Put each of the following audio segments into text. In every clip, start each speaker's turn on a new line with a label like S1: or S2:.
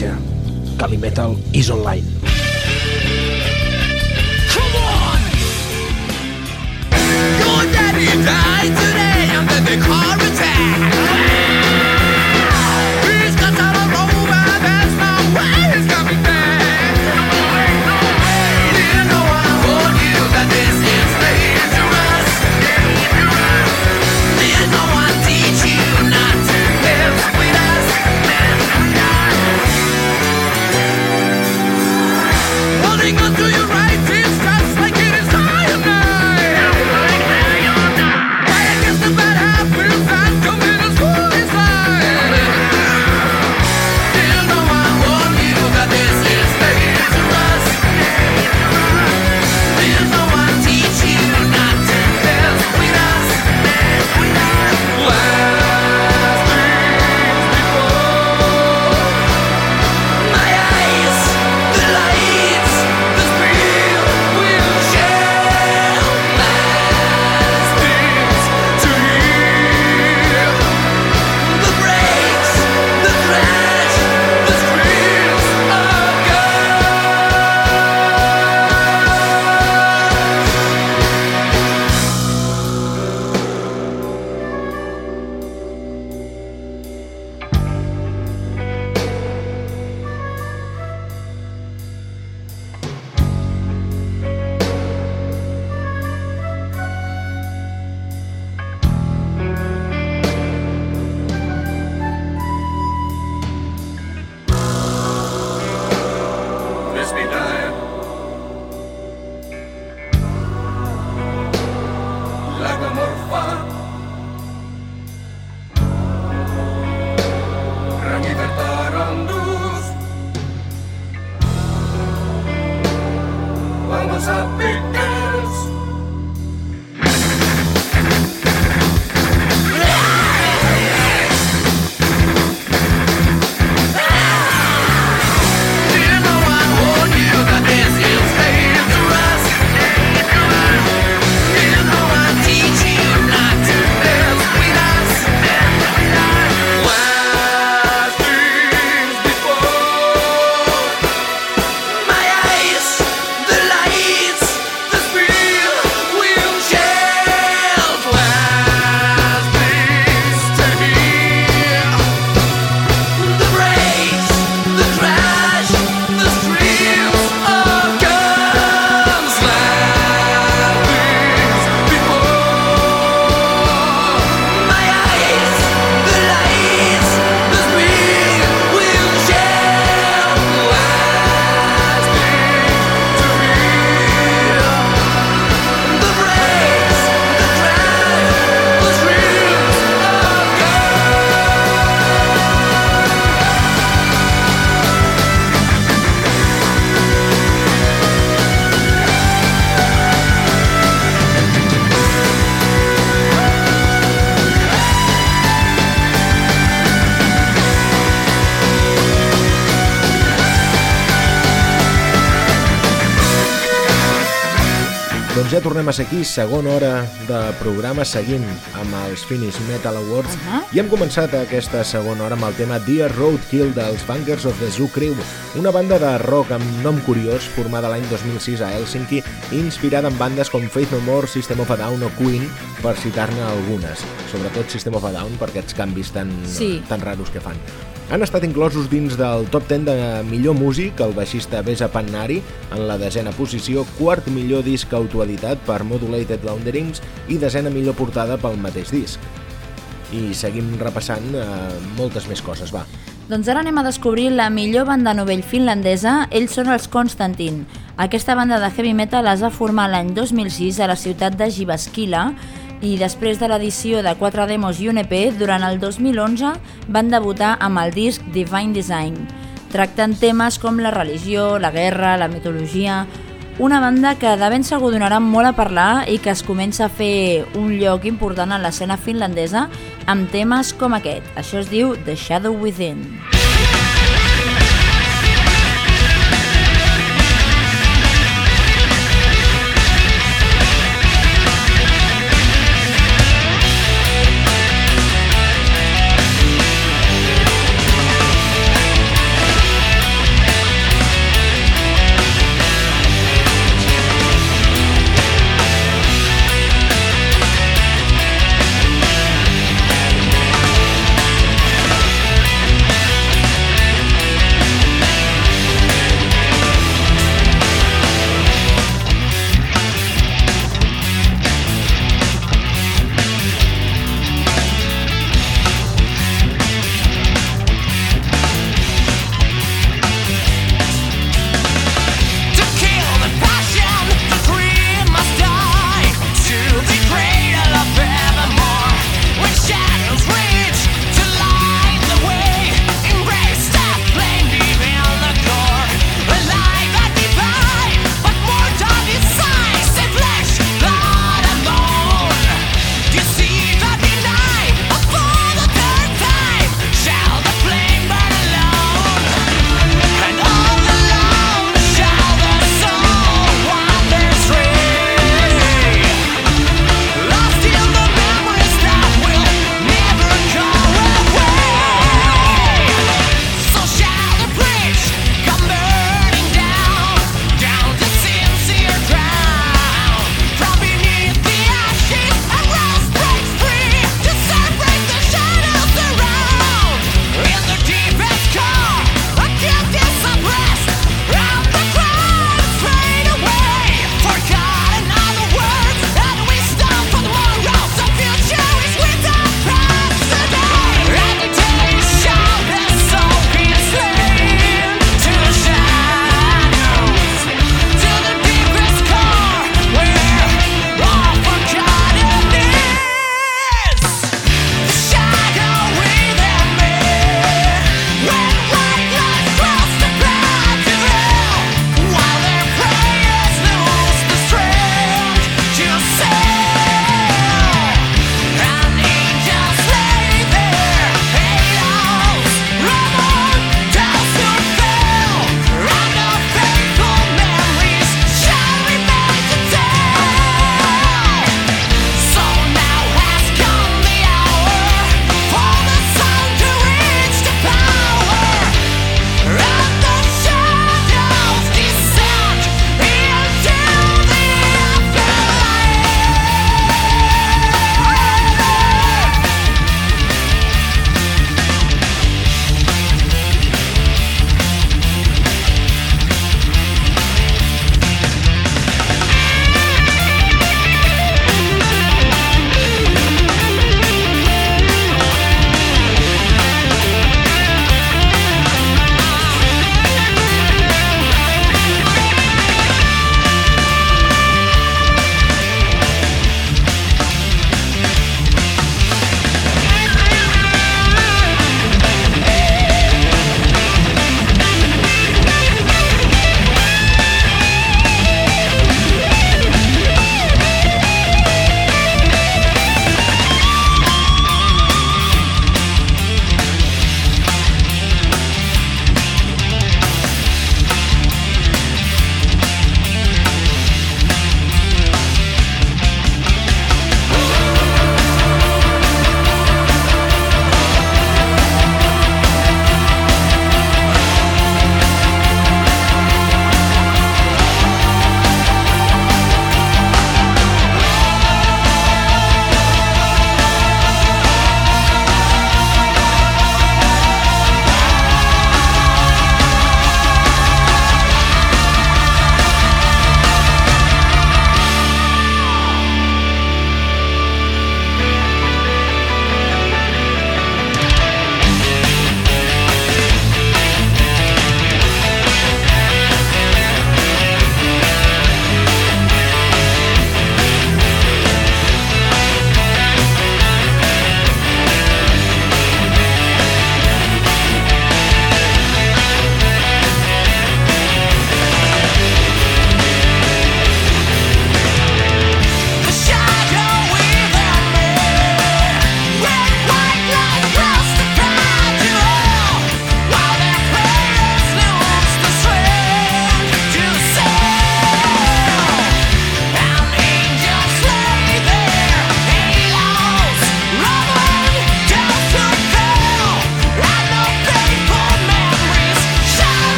S1: missatge. Calimetal is online.
S2: Come on! Your daddy died today under the car attack.
S1: Doncs ja tornem a ser aquí, segona hora de programa, seguint amb els Finnish Metal Awards. Uh -huh. I hem començat aquesta segona hora amb el tema Dear Roadkill dels Bunkers of the Zoo Crew, una banda de rock amb nom curiós formada l'any 2006 a Helsinki, inspirada en bandes com Faith No More, System of a Down o Queen, per citar-ne algunes. Sobretot System of a Down per aquests canvis tan,
S3: Sí.
S1: tan raros que fan. Han estat inclosos dins del top 10 de millor músic el baixista Besa Pannari en la desena posició, quart millor disc autoeditat per Modulated Launderings i desena millor portada pel mateix disc. I seguim repassant eh, moltes més coses, va.
S3: Doncs ara anem a descobrir la millor banda novell finlandesa, ells són els Konstantin. Aquesta banda de heavy metal es va formar l'any 2006 a la ciutat de Jyväskylä i després de l'edició de quatre demos i un EP, durant el 2011 van debutar amb el disc Divine Design. Tracten temes com la religió, la guerra, la mitologia... Una banda que de ben segur donarà molt a parlar i que es comença a fer un lloc important en l'escena finlandesa amb temes com aquest. Això es diu The Shadow Within.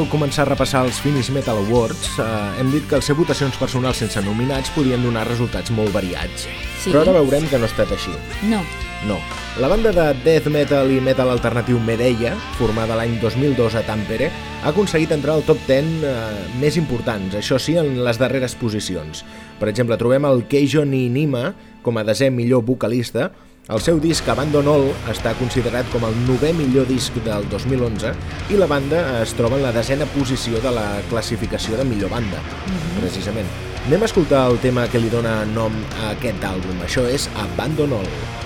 S4: Al començar a repassar els Finnish Metal Awards, eh, hem dit que els ser votacions personals sense nominats podien donar resultats molt variats.
S3: Sí.
S4: Però ara veurem que no ha estat així.
S3: No.
S4: No. La banda de death metal i metal alternatiu Medella, formada l'any 2002 a Tampere, ha aconseguit entrar al top 10 eh, més importants, això sí, en les darreres posicions. Per exemple, trobem el Keijo Nima com a desè millor vocalista, el seu disc Abandon All està considerat com el novè millor disc del 2011 i la banda es troba en la desena posició de la classificació de millor banda, precisament. Anem a escoltar el tema que li dona nom a aquest àlbum. Això és Abandon All.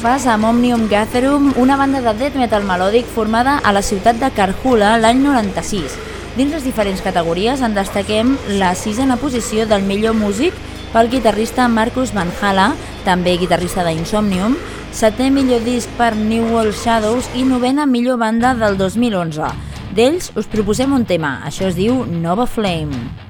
S3: Repàs amb Omnium Gatherum, una banda de death metal melòdic formada a la ciutat de Carhula l'any 96. Dins les diferents categories en destaquem la sisena posició del millor músic pel guitarrista Marcus Van Hala, també guitarrista d'Insomnium, setè millor disc per New World Shadows i novena millor banda del 2011. D'ells us proposem un tema, això es diu Nova Flame.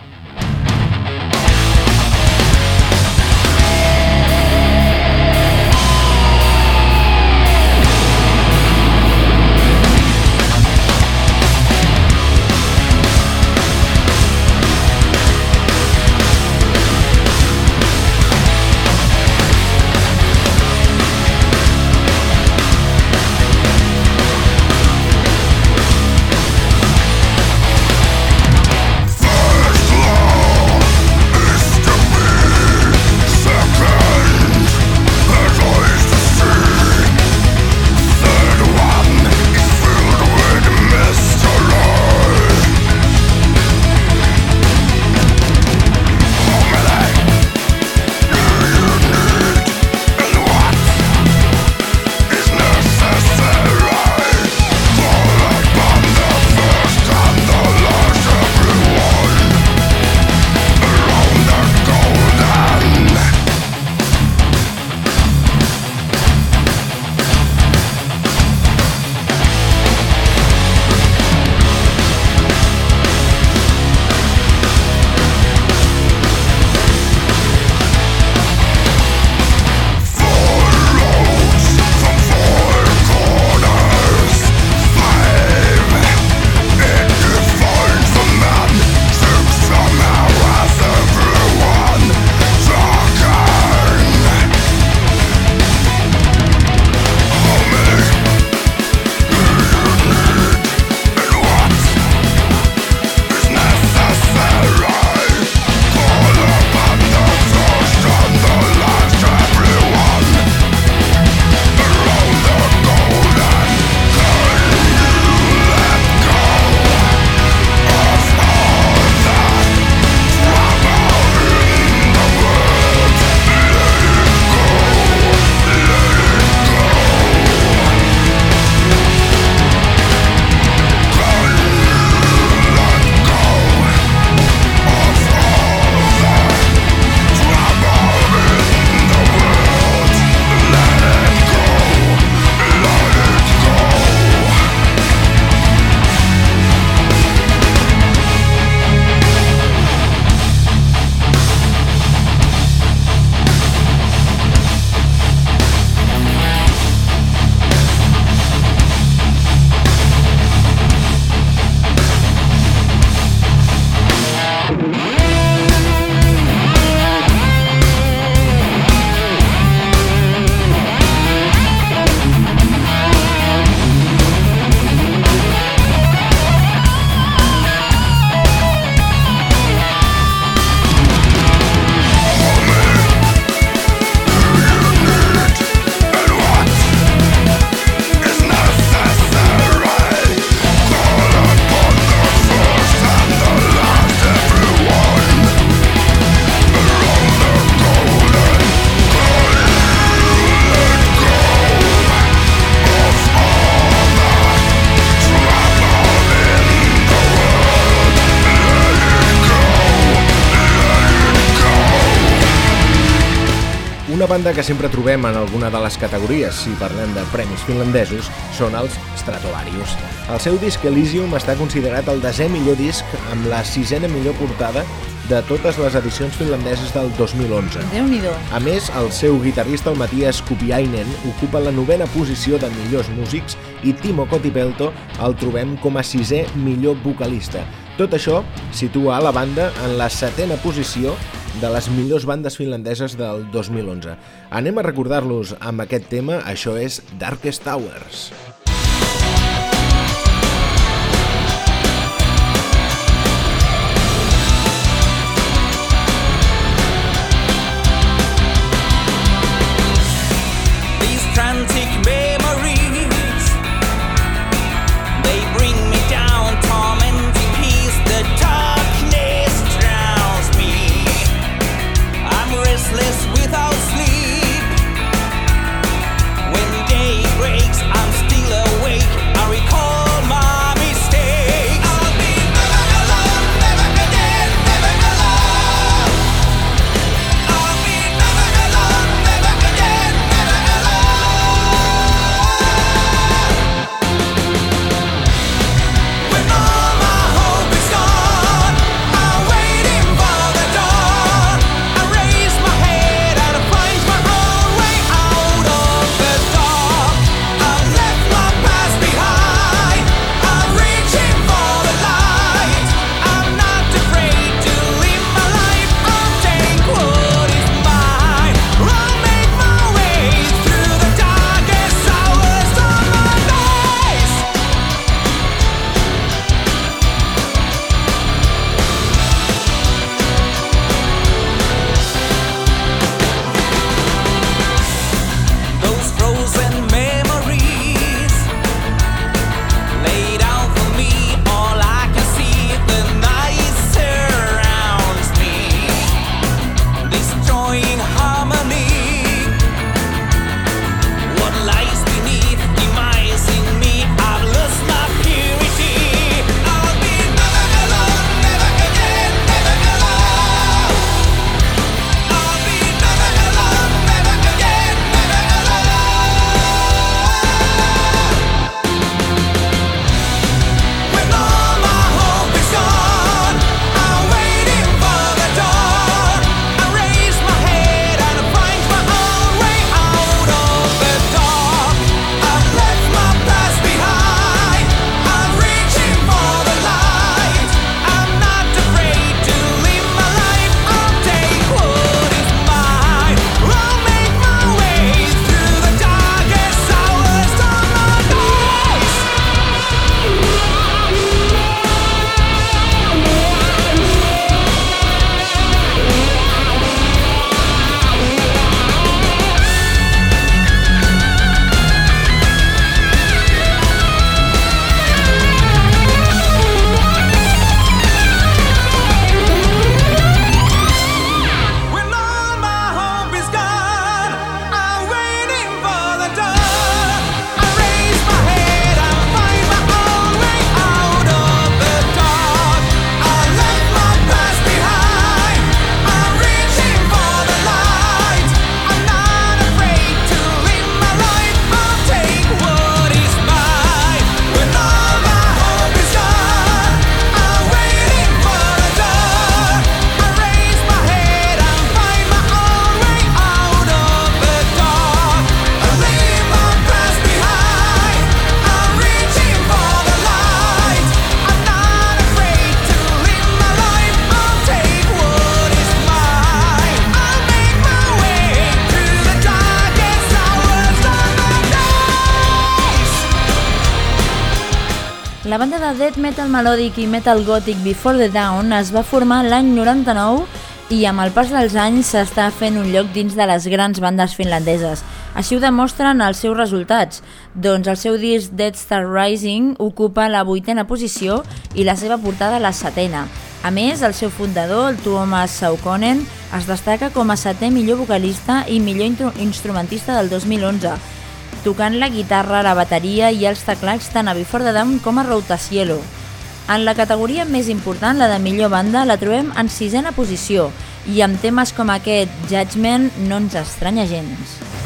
S1: Banda que sempre trobem en alguna de les categories, si parlem de premis finlandesos, són els Stratovarius. El seu disc Elysium està considerat el desè millor disc amb la sisena millor portada de totes les edicions finlandeses del 2011.
S3: Déu-n'hi-do.
S1: A més, el seu guitarrista, el Matías Kupiainen, ocupa la novena posició de millors músics i Timo Kotipelto el trobem com a sisè millor vocalista. Tot això situa a la banda en la setena posició de les millors bandes finlandeses del 2011. Anem a recordar-los amb aquest tema, això és Darkest Towers.
S2: These
S3: death metal melòdic i metal gòtic Before the Dawn es va formar l'any 99 i amb el pas dels anys s'està fent un lloc dins de les grans bandes finlandeses. Així ho demostren els seus resultats, doncs el seu disc Dead Star Rising ocupa la vuitena posició i la seva portada la setena. A més, el seu fundador, el Tuomas Saukonen, es destaca com a setè millor vocalista i millor instrumentista del 2011, tocant la guitarra, la bateria i els teclats tant a Before the Dawn com a Routacielo. En la categoria més important, la de millor banda, la trobem en sisena posició
S5: i amb temes com aquest Judgment no ens estranya gens.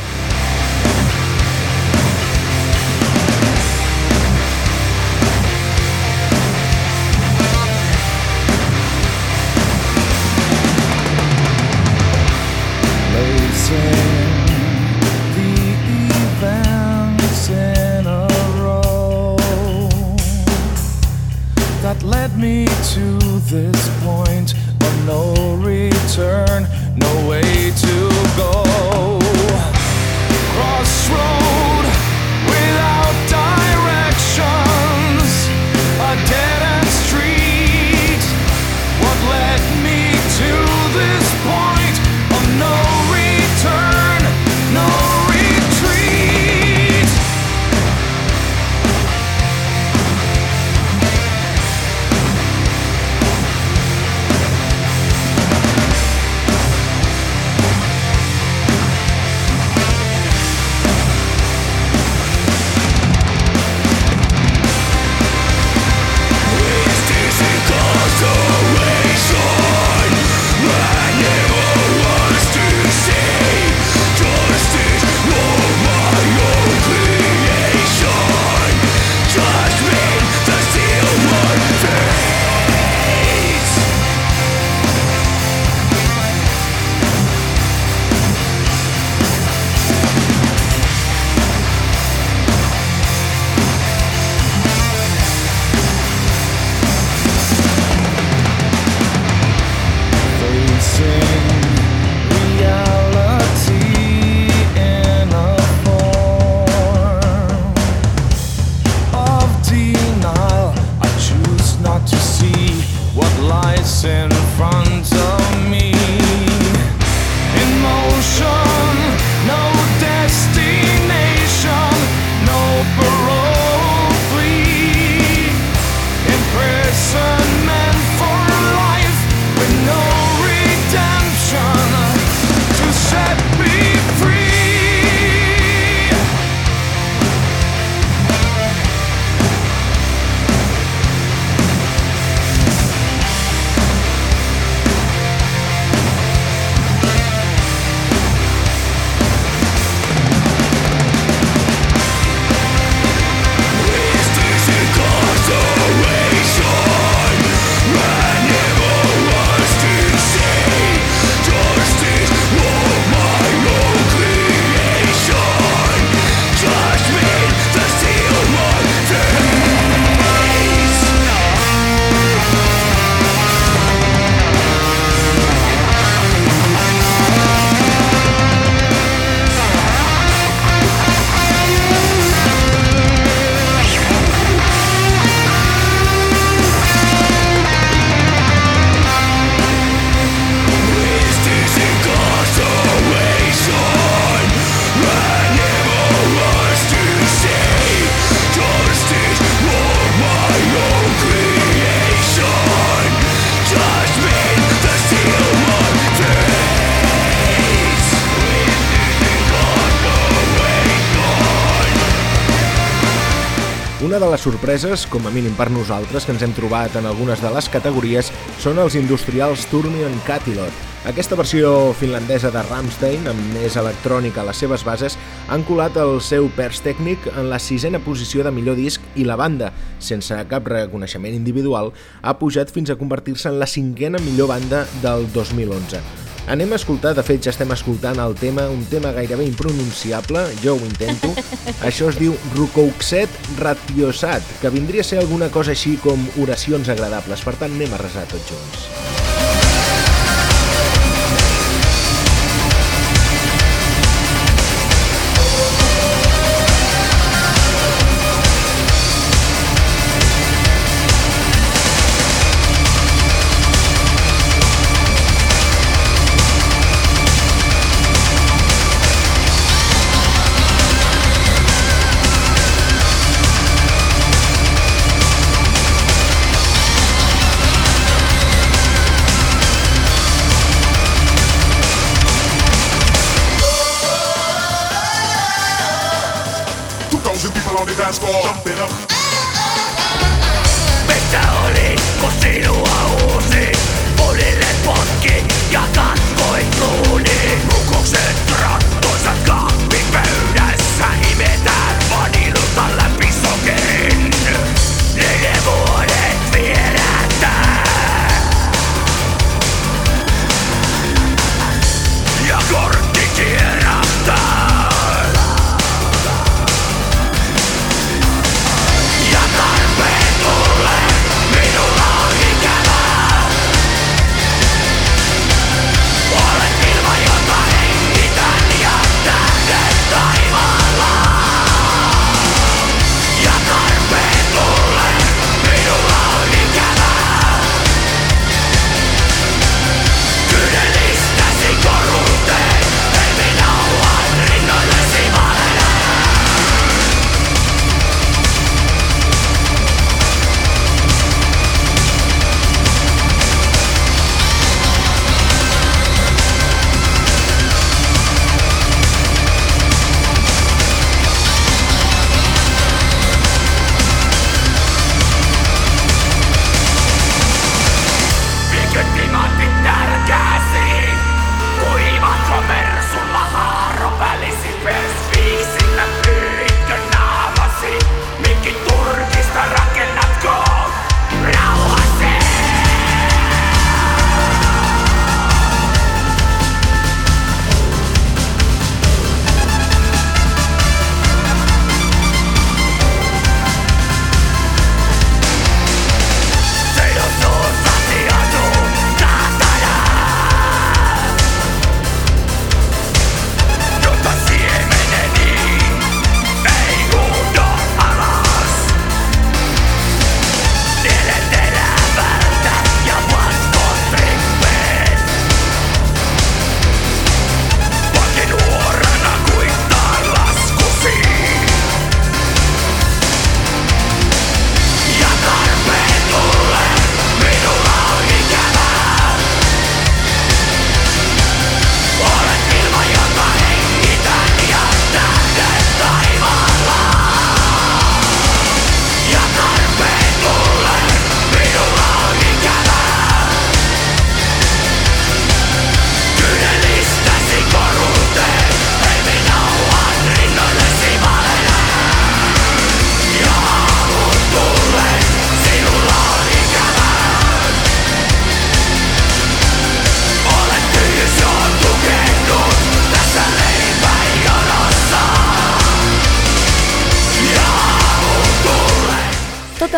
S1: Una de les sorpreses, com a mínim per nosaltres, que ens hem trobat en algunes de les categories, són els industrials Turmion Catilot. Aquesta versió finlandesa de Rammstein, amb més electrònica a les seves bases, han colat el seu pers tècnic en la sisena posició de millor disc i la banda, sense cap reconeixement individual, ha pujat fins a convertir-se en la cinquena millor banda del 2011. Anem a escoltar, de fet ja estem escoltant el tema, un tema gairebé impronunciable, jo ho intento. Això es diu Rukouxet Ratiosat, que vindria a ser alguna cosa així com oracions agradables, per tant anem a resar tots junts.
S2: Jump it up.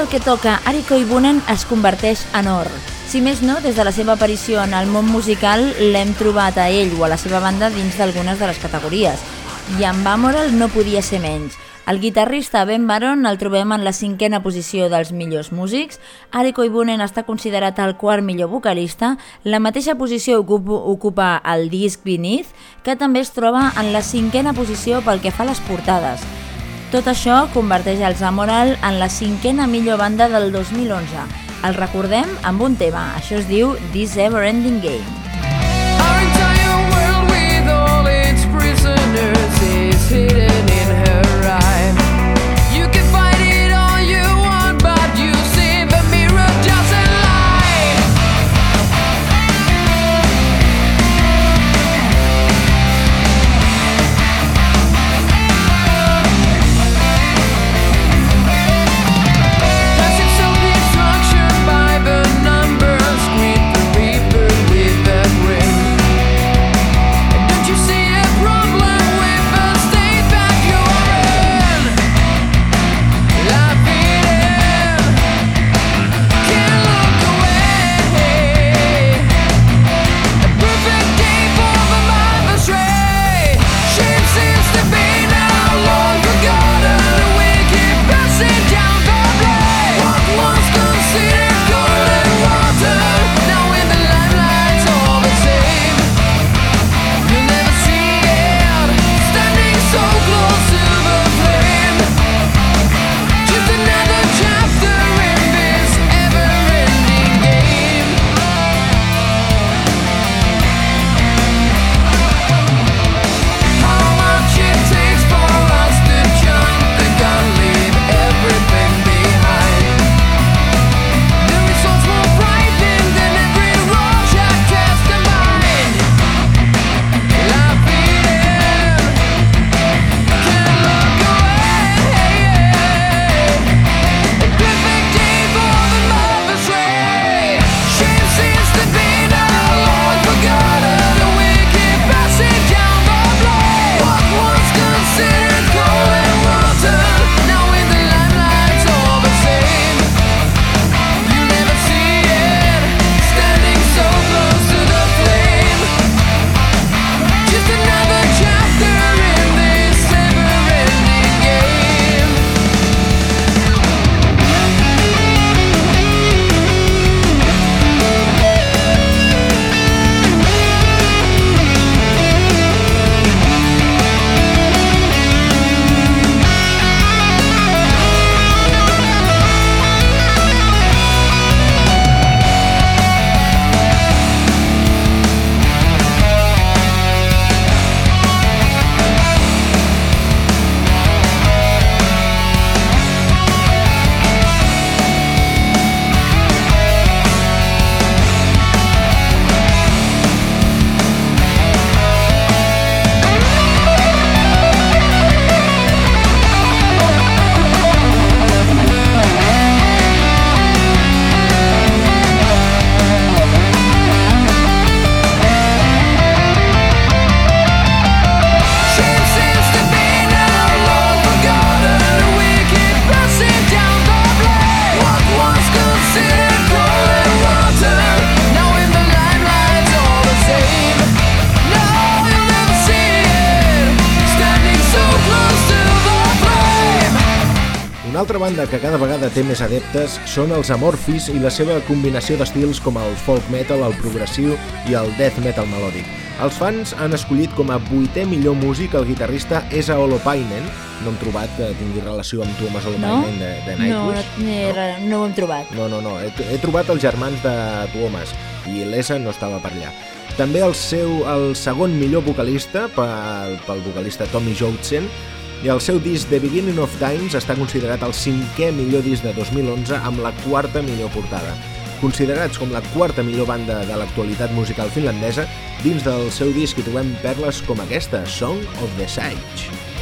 S3: El que toca Ariko Ibunen es converteix en or. Si més no, des de la seva aparició en el món musical l'hem trobat a ell o a la seva banda dins d'algunes de les categories. I amb Amoral no podia ser menys. El guitarrista Ben Baron el trobem en la cinquena posició dels millors músics, Ariko Ibunen està considerat el quart millor vocalista, la mateixa posició ocupa el disc Beneath, que també es troba en la cinquena posició pel que fa a les portades. Tot això converteix els Amoral en la cinquena millor banda del 2011. El recordem amb un tema, això es diu This Ever Ending Game.
S6: Our entire world with all its prisoners is hidden
S1: adeptes són els Amorphis i la seva combinació d'estils com el folk metal, el progressiu i el death metal melòdic. Els fans han escollit com a vuitè millor músic el guitarrista Esa Olopainen. No hem trobat que tingui relació amb Thomas
S3: No?
S1: Olopainen de, de
S3: No, no,
S1: Nightwish.
S3: no, no ho hem trobat.
S1: No, no, no. He, he trobat els germans de Tuomas i l'Esa no estava per allà. També el seu el segon millor vocalista pel, pel vocalista Tommy Joutsen i el seu disc The Beginning of Times està considerat el cinquè millor disc de 2011 amb la quarta millor portada. Considerats com la quarta millor banda de l'actualitat musical finlandesa, dins del seu disc hi trobem perles com aquesta, Song of the Sage.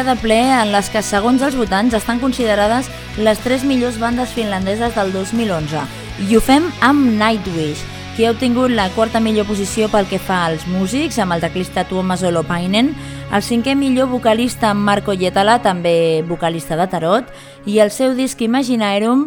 S3: Ja de ple en les que, segons els votants, estan considerades les tres millors bandes finlandeses del 2011. I ho fem amb Nightwish, que ha obtingut la quarta millor posició pel que fa als músics, amb el teclista Tuomas Olopainen, el cinquè millor vocalista Marco Yetala, també vocalista de Tarot, i el seu disc Imaginaerum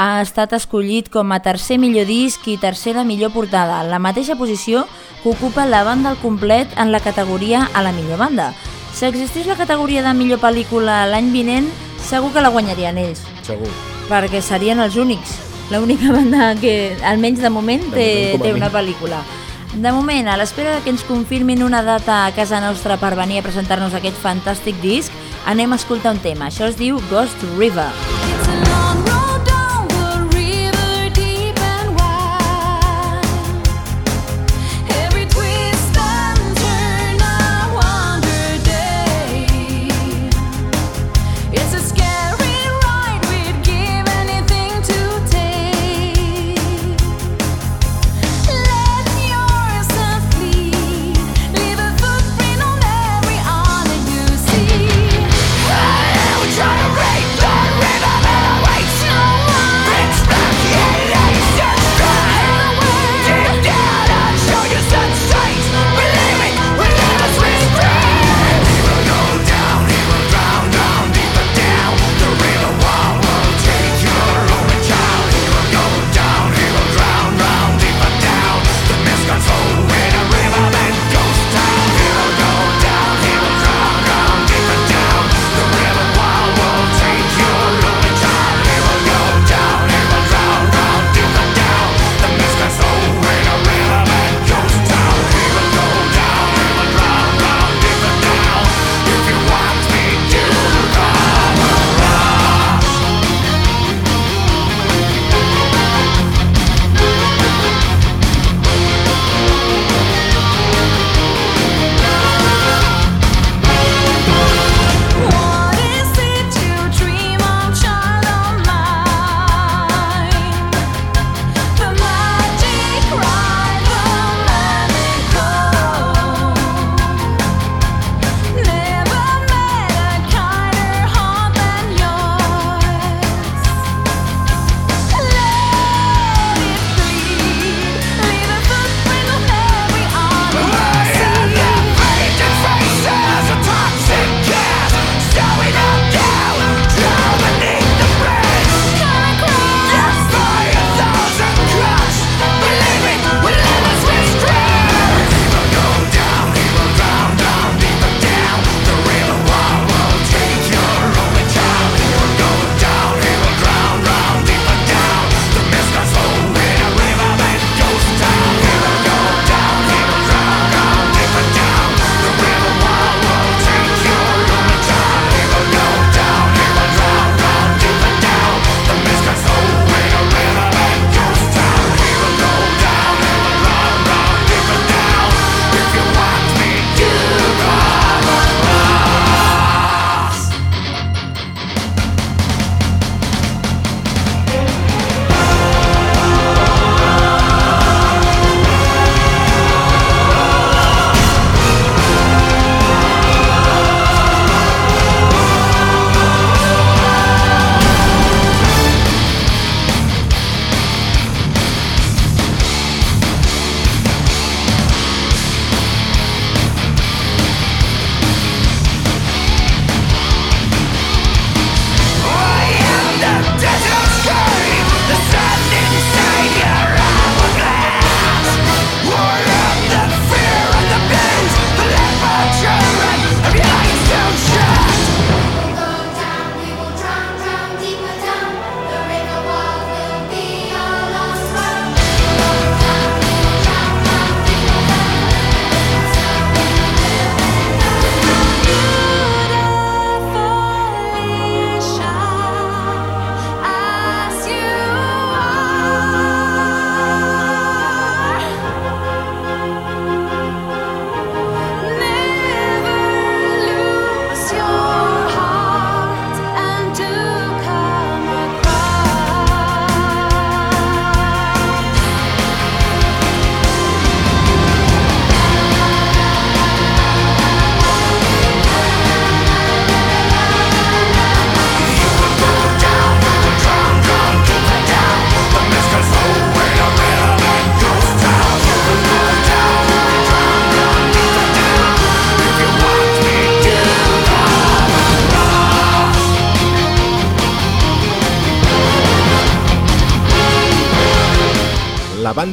S3: ha estat escollit com a tercer millor disc i tercera millor portada, la mateixa posició que ocupa la banda al complet en la categoria a la millor banda. Si existís la categoria de millor pel·lícula l'any vinent, segur que la guanyarien ells,
S1: Segur.
S3: perquè serien els únics. L'única banda que, almenys de moment,
S1: De
S3: té,
S1: moment,
S3: té una pel·lícula. De moment, a l'espera de que ens confirmin una data a casa nostra per venir a presentar-nos aquest fantàstic disc, anem a escoltar un tema. Això es diu Ghost River.
S6: It's a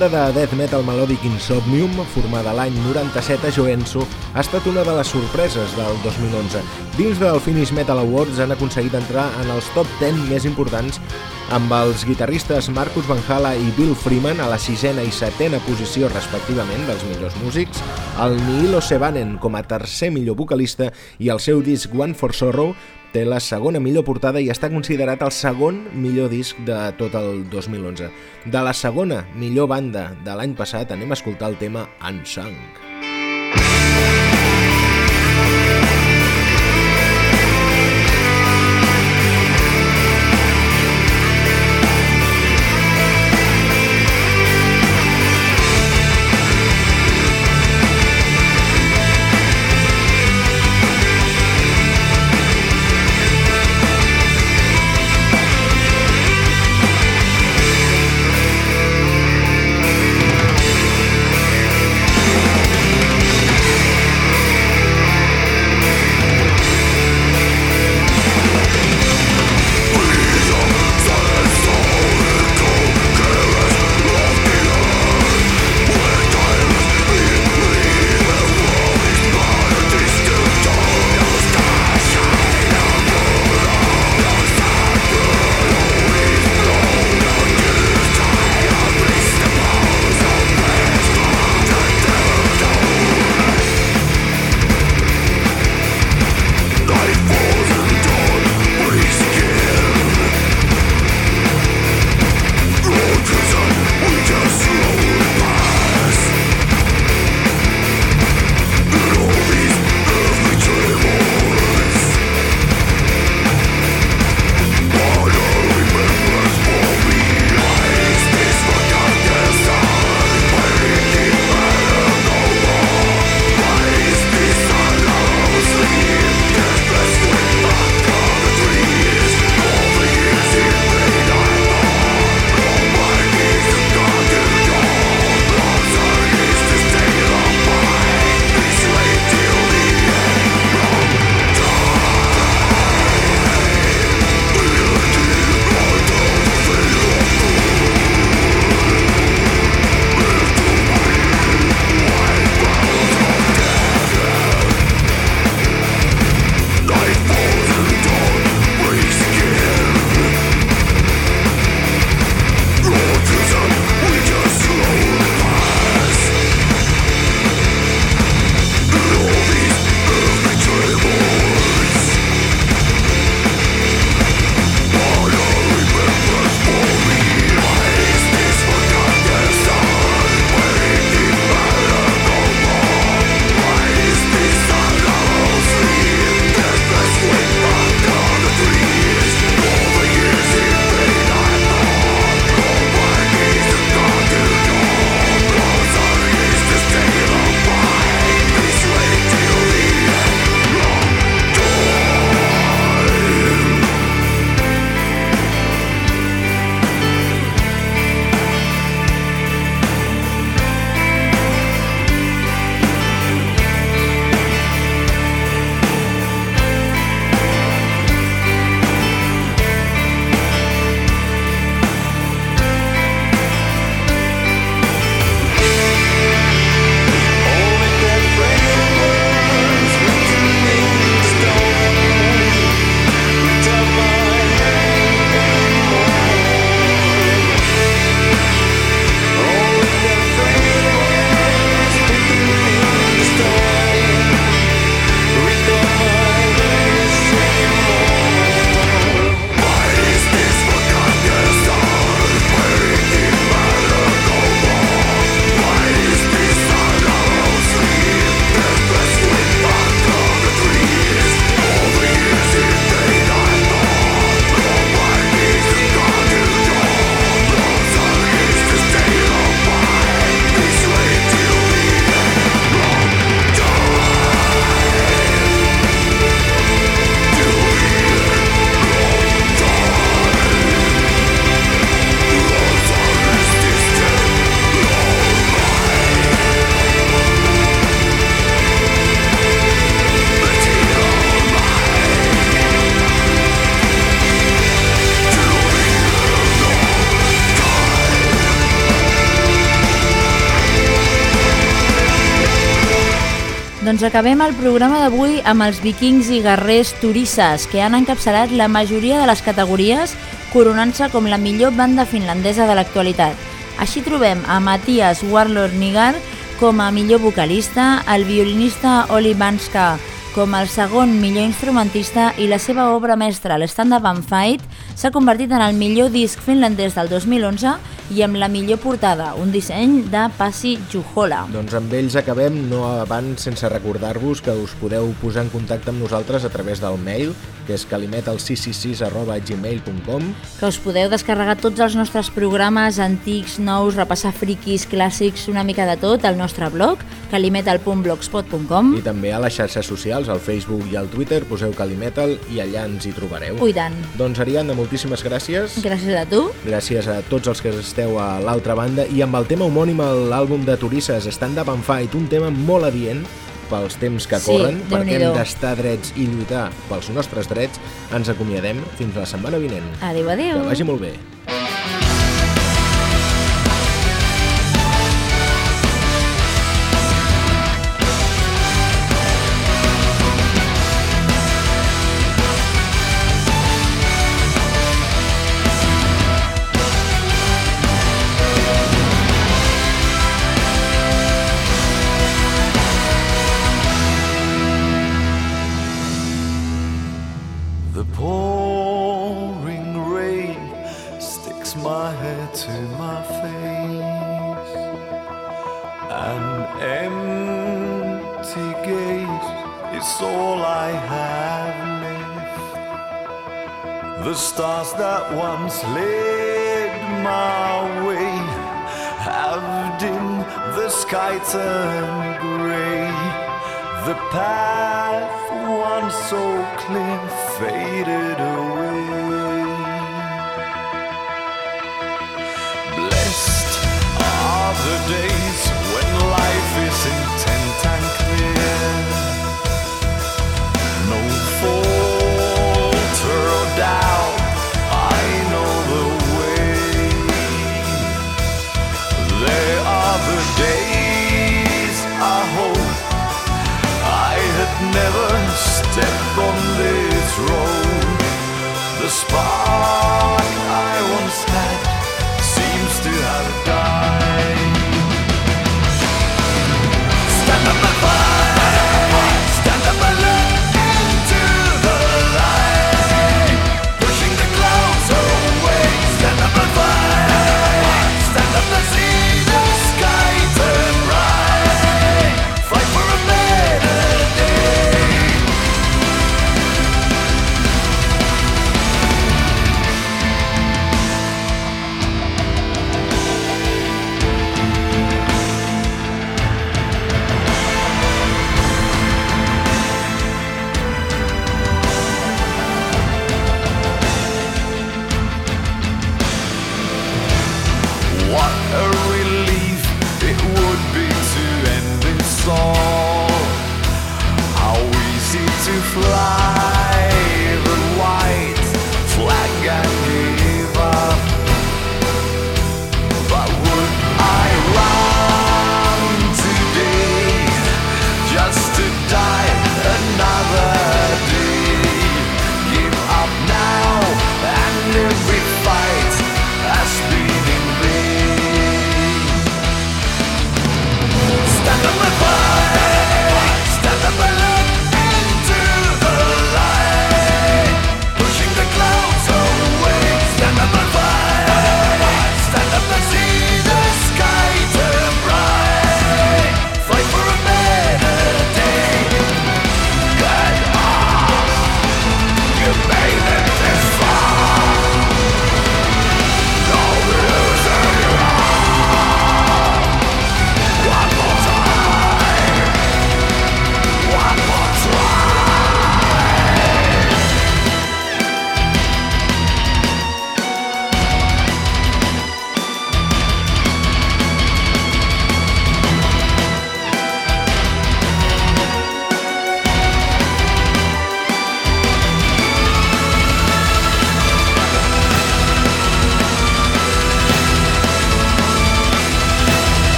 S1: banda de death metal melòdic Insomnium, formada l'any 97 a Joensu, ha estat una de les sorpreses del 2011. Dins del Finnish Metal Awards han aconseguit entrar en els top 10 més importants amb els guitarristes Marcus Van Hala i Bill Freeman a la sisena i setena posició respectivament dels millors músics, el Nihilo Sebanen com a tercer millor vocalista i el seu disc One for Sorrow té la segona millor portada i està considerat el segon millor disc de tot el 2011. De la segona millor banda de l'any passat anem a escoltar el tema Unsung.
S5: Unsung
S3: Doncs acabem el programa d'avui amb els vikings i guerrers turisses, que han encapçalat la majoria de les categories, coronant-se com la millor banda finlandesa de l'actualitat. Així trobem a Matthias Warlord Nigar com a millor vocalista, el violinista Oli Banska com el segon millor instrumentista i la seva obra mestra, l'Stand Up and Fight, s'ha convertit en el millor disc finlandès del 2011 i amb la millor portada, un disseny de Pasi Juhola.
S1: Doncs amb ells acabem, no abans sense recordar-vos que us podeu posar en contacte amb nosaltres a través del mail, que és calimetal666 arroba gmail.com
S3: que us podeu descarregar tots els nostres programes antics, nous, repassar friquis, clàssics, una mica de tot al nostre blog, calimetal.blogspot.com
S1: i també a les xarxes socials, al Facebook i al Twitter, poseu Calimetal i allà ens hi trobareu.
S3: Ui, tant.
S1: Doncs Ariadna, moltíssimes gràcies.
S3: Gràcies a tu.
S1: Gràcies a tots els que esteu a l'altra banda i amb el tema homònim a l'àlbum de Turisses, Stand Up and Fight, un tema molt adient pels temps que
S3: Sí,
S1: corren, perquè hem d'estar drets i lluitar pels nostres drets, ens acomiadem fins la setmana vinent.
S3: Adéu, adéu.
S1: Que vagi molt bé.
S5: The